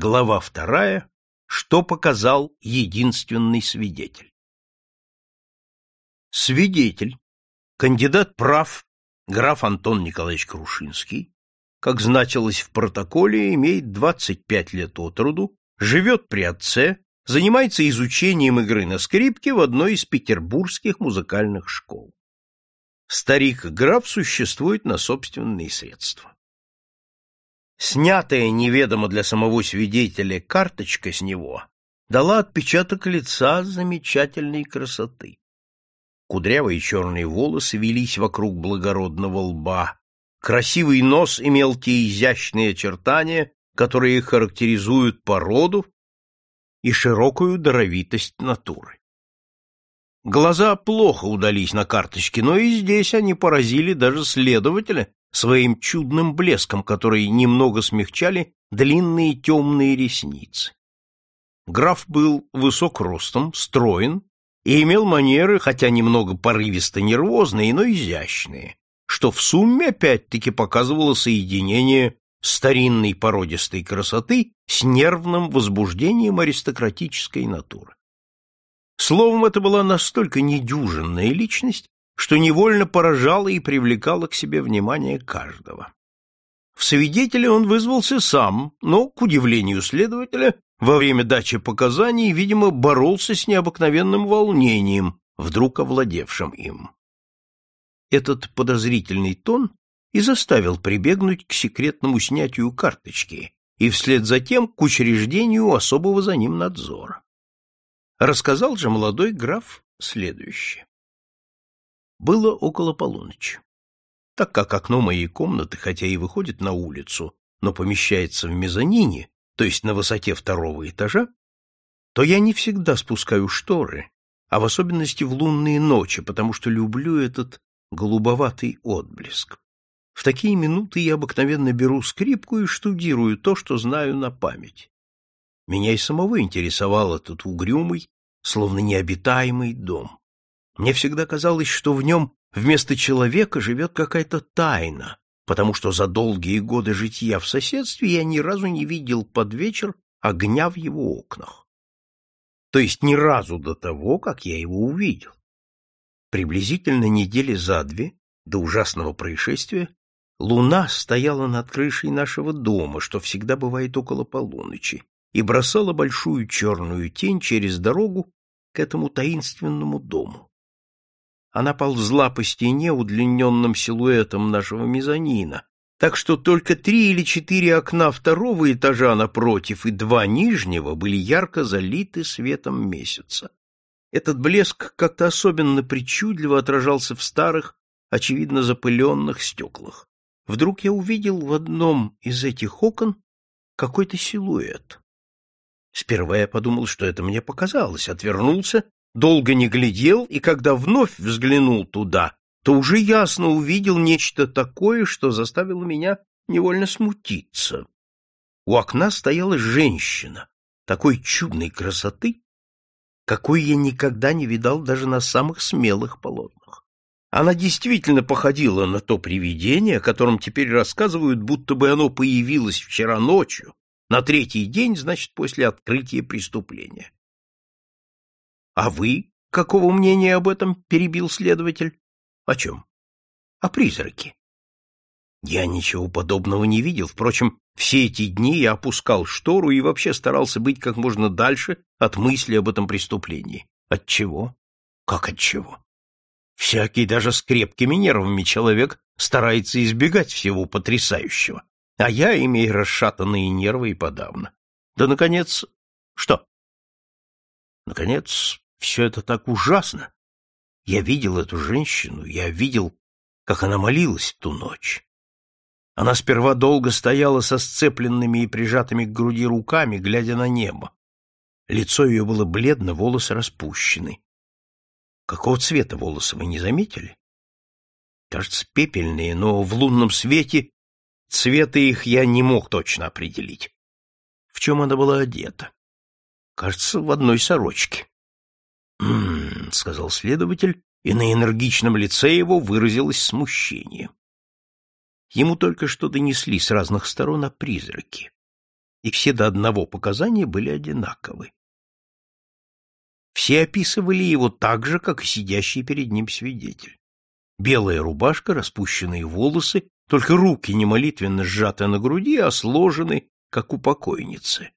Глава вторая. Что показал единственный свидетель? Свидетель, кандидат прав, граф Антон Николаевич Крушинский, как значилось в протоколе, имеет 25 лет от роду, живет при отце, занимается изучением игры на скрипке в одной из петербургских музыкальных школ. Старик-граф существует на собственные средства. Снятая неведомо для самого свидетеля карточка с него дала отпечаток лица замечательной красоты. Кудрявые черные волосы велись вокруг благородного лба, красивый нос имел те изящные очертания, которые характеризуют породу и широкую даровитость натуры. Глаза плохо удались на карточке, но и здесь они поразили даже следователя, своим чудным блеском, который немного смягчали длинные темные ресницы. Граф был высок ростом, строен и имел манеры, хотя немного порывисто-нервозные, но изящные, что в сумме опять-таки показывало соединение старинной породистой красоты с нервным возбуждением аристократической натуры. Словом, это была настолько недюжинная личность, что невольно поражало и привлекало к себе внимание каждого. В свидетеля он вызвался сам, но, к удивлению следователя, во время дачи показаний, видимо, боролся с необыкновенным волнением, вдруг овладевшим им. Этот подозрительный тон и заставил прибегнуть к секретному снятию карточки и вслед за тем к учреждению особого за ним надзора. Рассказал же молодой граф следующее. Было около полуночи. Так как окно моей комнаты, хотя и выходит на улицу, но помещается в мезонине, то есть на высоте второго этажа, то я не всегда спускаю шторы, а в особенности в лунные ночи, потому что люблю этот голубоватый отблеск. В такие минуты я обыкновенно беру скрипку и штудирую то, что знаю на память. Меня и самого интересовал этот угрюмый, словно необитаемый дом. Мне всегда казалось, что в нем вместо человека живет какая-то тайна, потому что за долгие годы житья в соседстве я ни разу не видел под вечер огня в его окнах. То есть ни разу до того, как я его увидел. Приблизительно недели за две до ужасного происшествия луна стояла над крышей нашего дома, что всегда бывает около полуночи, и бросала большую черную тень через дорогу к этому таинственному дому. Она ползла по стене удлиненным силуэтом нашего мезонина, так что только три или четыре окна второго этажа напротив и два нижнего были ярко залиты светом месяца. Этот блеск как-то особенно причудливо отражался в старых, очевидно запыленных стеклах. Вдруг я увидел в одном из этих окон какой-то силуэт. Сперва я подумал, что это мне показалось, отвернулся долго не глядел, и когда вновь взглянул туда, то уже ясно увидел нечто такое, что заставило меня невольно смутиться. У окна стояла женщина такой чудной красоты, какой я никогда не видал даже на самых смелых полотнах. Она действительно походила на то привидение, о котором теперь рассказывают, будто бы оно появилось вчера ночью, на третий день, значит, после открытия преступления. А вы какого мнения об этом? перебил следователь. О чем? О призраке. Я ничего подобного не видел. Впрочем, все эти дни я опускал штору и вообще старался быть как можно дальше от мысли об этом преступлении. От чего? Как от чего? Всякий, даже с крепкими нервами человек, старается избегать всего потрясающего. А я, имею расшатанные нервы и подавно. Да, наконец, что? Наконец, все это так ужасно. Я видел эту женщину, я видел, как она молилась ту ночь. Она сперва долго стояла со сцепленными и прижатыми к груди руками, глядя на небо. Лицо ее было бледно, волосы распущены. Какого цвета волосы вы не заметили? Кажется, пепельные, но в лунном свете цвета их я не мог точно определить. В чем она была одета? Кажется, в одной сорочке. Сказал следователь, и на энергичном лице его выразилось смущение. Ему только что донесли с разных сторон о призраке. и все до одного показания были одинаковы. Все описывали его так же, как и сидящий перед ним свидетель. Белая рубашка, распущенные волосы, только руки не молитвенно сжаты на груди, а сложены, как у покойницы.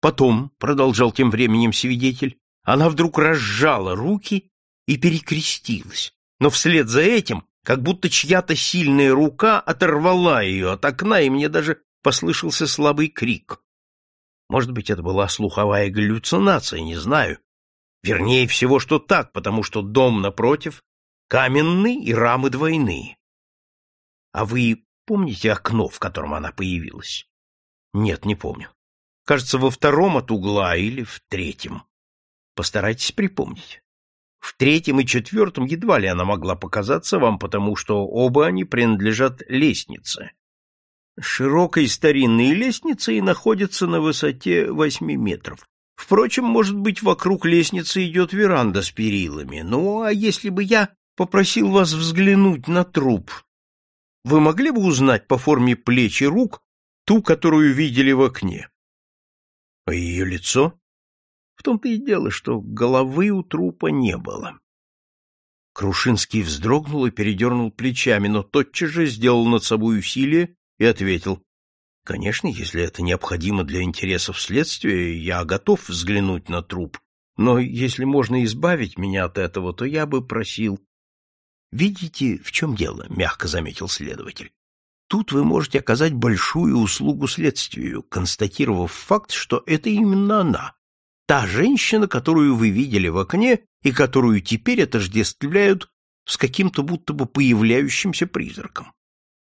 Потом, — продолжал тем временем свидетель, — она вдруг разжала руки и перекрестилась, но вслед за этим, как будто чья-то сильная рука оторвала ее от окна, и мне даже послышался слабый крик. Может быть, это была слуховая галлюцинация, не знаю. Вернее всего, что так, потому что дом напротив каменный и рамы двойные. А вы помните окно, в котором она появилась? Нет, не помню. Кажется, во втором от угла или в третьем. Постарайтесь припомнить. В третьем и четвертом едва ли она могла показаться вам, потому что оба они принадлежат лестнице. Широкой старинной лестнице и находится на высоте восьми метров. Впрочем, может быть, вокруг лестницы идет веранда с перилами. Ну, а если бы я попросил вас взглянуть на труп, вы могли бы узнать по форме плеч и рук ту, которую видели в окне? А ее лицо? В том-то и дело, что головы у трупа не было. Крушинский вздрогнул и передернул плечами, но тотчас же сделал над собой усилие и ответил. Конечно, если это необходимо для интересов следствия, я готов взглянуть на труп, но если можно избавить меня от этого, то я бы просил... Видите, в чем дело, мягко заметил следователь. Тут вы можете оказать большую услугу следствию, констатировав факт, что это именно она, та женщина, которую вы видели в окне и которую теперь отождествляют с каким-то будто бы появляющимся призраком.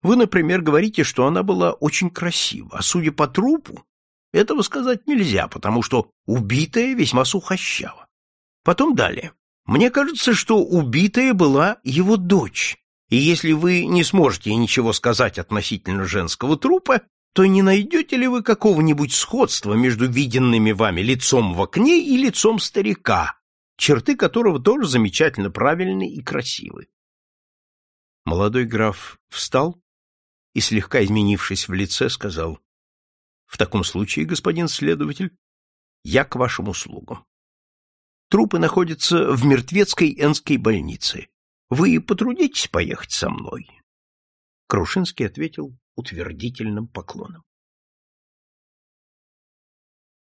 Вы, например, говорите, что она была очень красива, а судя по трупу, этого сказать нельзя, потому что убитая весьма сухощава. Потом далее. Мне кажется, что убитая была его дочь, и если вы не сможете ничего сказать относительно женского трупа, то не найдете ли вы какого-нибудь сходства между виденными вами лицом в окне и лицом старика, черты которого тоже замечательно правильны и красивы? Молодой граф встал и, слегка изменившись в лице, сказал, «В таком случае, господин следователь, я к вашим услугам. Трупы находятся в мертвецкой Энской больнице. Вы потрудитесь поехать со мной?» Крушинский ответил утвердительным поклоном.